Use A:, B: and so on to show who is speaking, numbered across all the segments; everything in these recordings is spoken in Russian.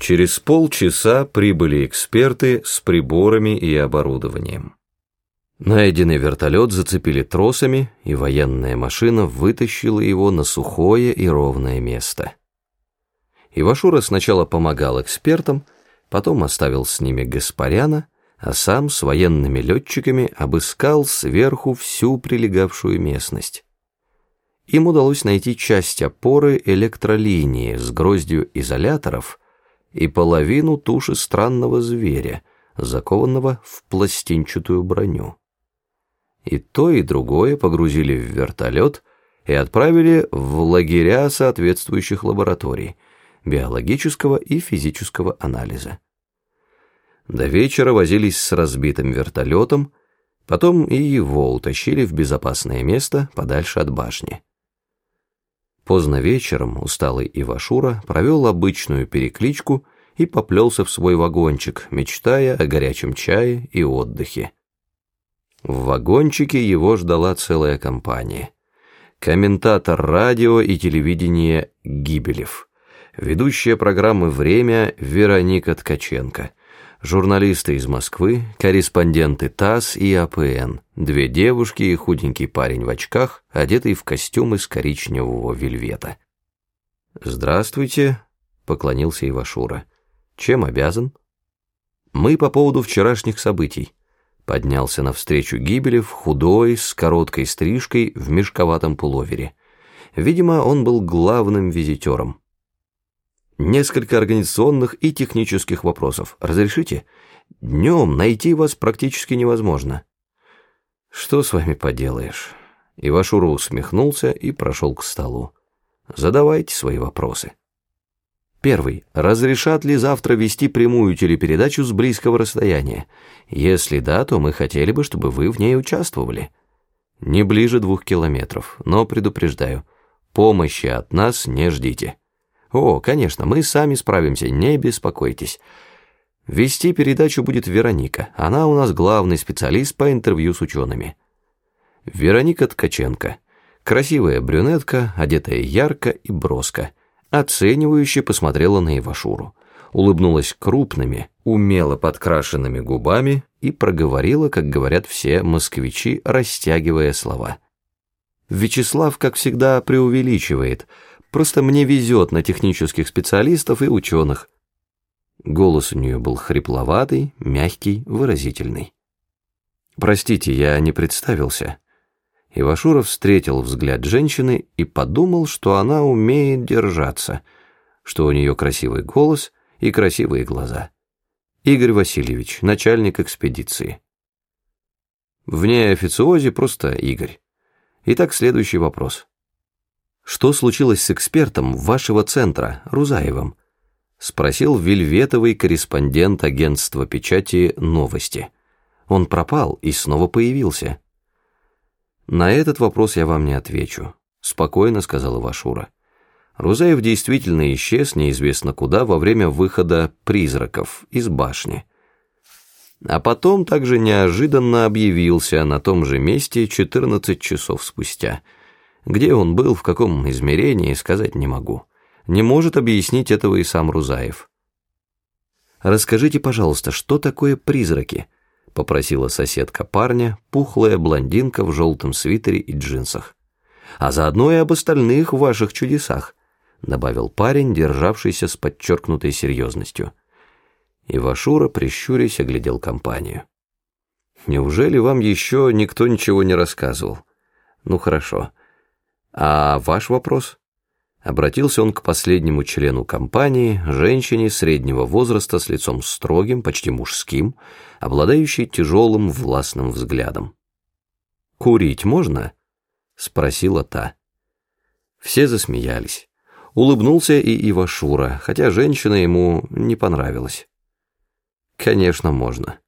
A: Через полчаса прибыли эксперты с приборами и оборудованием. Найденный вертолет зацепили тросами, и военная машина вытащила его на сухое и ровное место. Ивашура сначала помогал экспертам, потом оставил с ними Гаспаряна, а сам с военными летчиками обыскал сверху всю прилегавшую местность. Им удалось найти часть опоры электролинии с гроздью изоляторов и половину туши странного зверя, закованного в пластинчатую броню. И то, и другое погрузили в вертолет и отправили в лагеря соответствующих лабораторий биологического и физического анализа. До вечера возились с разбитым вертолетом, потом и его утащили в безопасное место подальше от башни. Поздно вечером усталый Ивашура провел обычную перекличку и поплелся в свой вагончик, мечтая о горячем чае и отдыхе. В вагончике его ждала целая компания. Комментатор радио и телевидения Гибелев, ведущая программы «Время» Вероника Ткаченко, журналисты из Москвы, корреспонденты ТАСС и АПН, две девушки и худенький парень в очках, одетый в костюм из коричневого вельвета. «Здравствуйте», — поклонился Ивашура. «Чем обязан?» «Мы по поводу вчерашних событий». Поднялся навстречу Гибелев, худой, с короткой стрижкой, в мешковатом пуловере. Видимо, он был главным визитером. Несколько организационных и технических вопросов. Разрешите? Днем найти вас практически невозможно. Что с вами поделаешь? Ивашура усмехнулся и прошел к столу. Задавайте свои вопросы. Первый. Разрешат ли завтра вести прямую телепередачу с близкого расстояния? Если да, то мы хотели бы, чтобы вы в ней участвовали. Не ближе двух километров, но предупреждаю, помощи от нас не ждите. О, конечно, мы сами справимся, не беспокойтесь. Вести передачу будет Вероника, она у нас главный специалист по интервью с учеными. Вероника Ткаченко. Красивая брюнетка, одетая ярко и броско оценивающе посмотрела на Ивашуру, улыбнулась крупными, умело подкрашенными губами и проговорила, как говорят все москвичи, растягивая слова. Вячеслав, как всегда, преувеличивает, просто мне везет на технических специалистов и ученых. Голос у нее был хрипловатый, мягкий, выразительный. «Простите, я не представился», Ивашуров встретил взгляд женщины и подумал, что она умеет держаться, что у нее красивый голос и красивые глаза. Игорь Васильевич, начальник экспедиции. В официозе просто Игорь. Итак, следующий вопрос. Что случилось с экспертом вашего центра, Рузаевым? Спросил вельветовый корреспондент агентства печати «Новости». Он пропал и снова появился. «На этот вопрос я вам не отвечу», — спокойно сказала Вашура. Рузаев действительно исчез неизвестно куда во время выхода призраков из башни. А потом также неожиданно объявился на том же месте 14 часов спустя. Где он был, в каком измерении, сказать не могу. Не может объяснить этого и сам Рузаев. «Расскажите, пожалуйста, что такое призраки?» — попросила соседка парня, пухлая блондинка в желтом свитере и джинсах. «А заодно и об остальных ваших чудесах», — добавил парень, державшийся с подчеркнутой серьезностью. И Вашура, прищурясь, оглядел компанию. «Неужели вам еще никто ничего не рассказывал? Ну хорошо. А ваш вопрос?» Обратился он к последнему члену компании, женщине среднего возраста с лицом строгим, почти мужским, обладающей тяжелым властным взглядом. «Курить можно?» — спросила та. Все засмеялись. Улыбнулся и Ивашура, хотя женщина ему не понравилась. «Конечно, можно.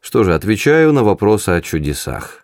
A: Что же, отвечаю на вопросы о чудесах.